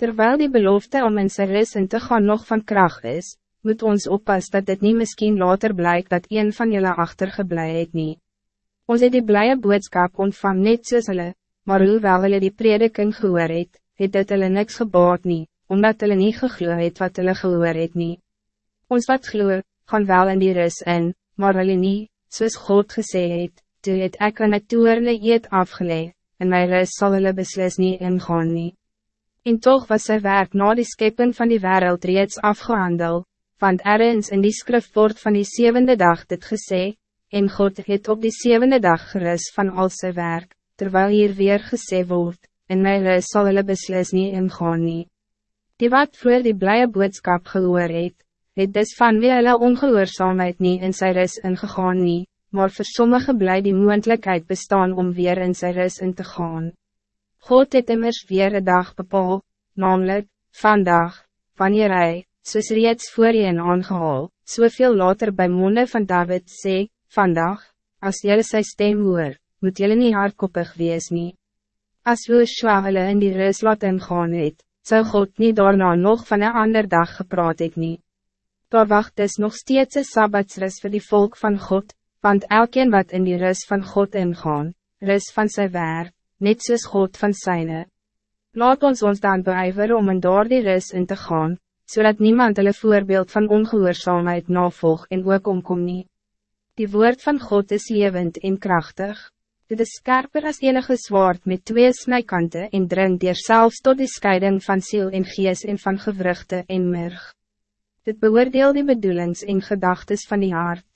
Terwijl die belofte om in sy ris in te gaan nog van kracht is, moet ons oppassen dat het niet misschien later blijkt dat een van jullie achtergeblij het nie. Ons het die blije boodskap ontvang net soos hulle, maar hoewel hulle die prediking gehoor het, het dit hulle niks gebaat nie, omdat hulle nie gegloe het wat hulle gehoor het nie. Ons wat gloe, gaan wel in die ris in, maar hulle nie, soos God gesê het, toe het ek in het toerne eet afgeleid, en my ris sal hulle beslis nie ingaan nie. En toch was sy werk na die scheppen van die wereld reeds afgehandel, want ergens in die skrif word van die zevende dag dit gesê, en God het op die zevende dag geris van al sy werk, terwijl hier weer gesê word, en my ris sal hulle beslis nie ingaan nie. Die wat voor die blije boodskap gehoor het, het dus van wie hulle ongehoorzaamheid nie in sy ris ingegaan nie, maar voor sommige blij die moendlikheid bestaan om weer in sy ris in te gaan. God het immers weer een dag bepaal, namelijk, vandaag, wanneer hij, soos reeds voor je aangehaal, soveel later bij monde van David sê, vandaag, als jullie sy stem hoor, moet jullie niet hardkoppig wees nie. As Joshua hulle in die rus laat ingaan het, zou God niet daarna nog van een ander dag gepraat het nie. Daar wacht dus nog steeds een sabbatsrus voor die volk van God, want elkeen wat in die rus van God ingaan, rus van zijn werk, net soos God van zijne. Laat ons ons dan beijver om in door die rus in te gaan, zodat niemand hulle voorbeeld van ongehoorzaamheid navolg en ook omkom nie. Die woord van God is levend en krachtig. Dit is skerper as enige zwaard met twee snijkanten en dring dier selfs tot die scheiding van ziel en gees en van gewrugte en murg. Dit beoordeel die bedoelings en gedachtes van die hart.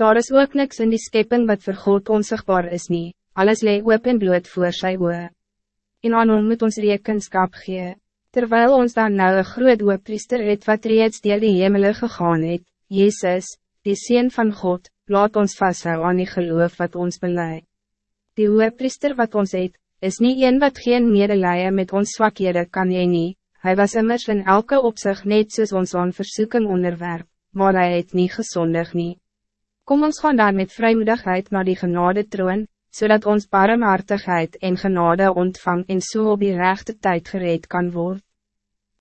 Daar is ook niks in die schepping wat voor God onzichtbaar is niet. Alles lee oop en bloot voor sy oe. En aan hom moet ons rekenskap gee, terwijl ons dan nou een groot priester het wat reeds deel die hemele gegaan het, Jezus, die Seen van God, laat ons vasthou aan die geloof wat ons beleid. Die priester wat ons het, is niet een wat geen medelijde met ons zwakhede kan jy nie, hy was immers in elke opzicht net soos ons aan versoeking onderwerp, maar hij het niet gezondig nie. Kom ons gaan dan met vrijmoedigheid naar die genade troon, zodat ons barmhartigheid en genade ontvang en zo so op die rechte tijd gereed kan worden.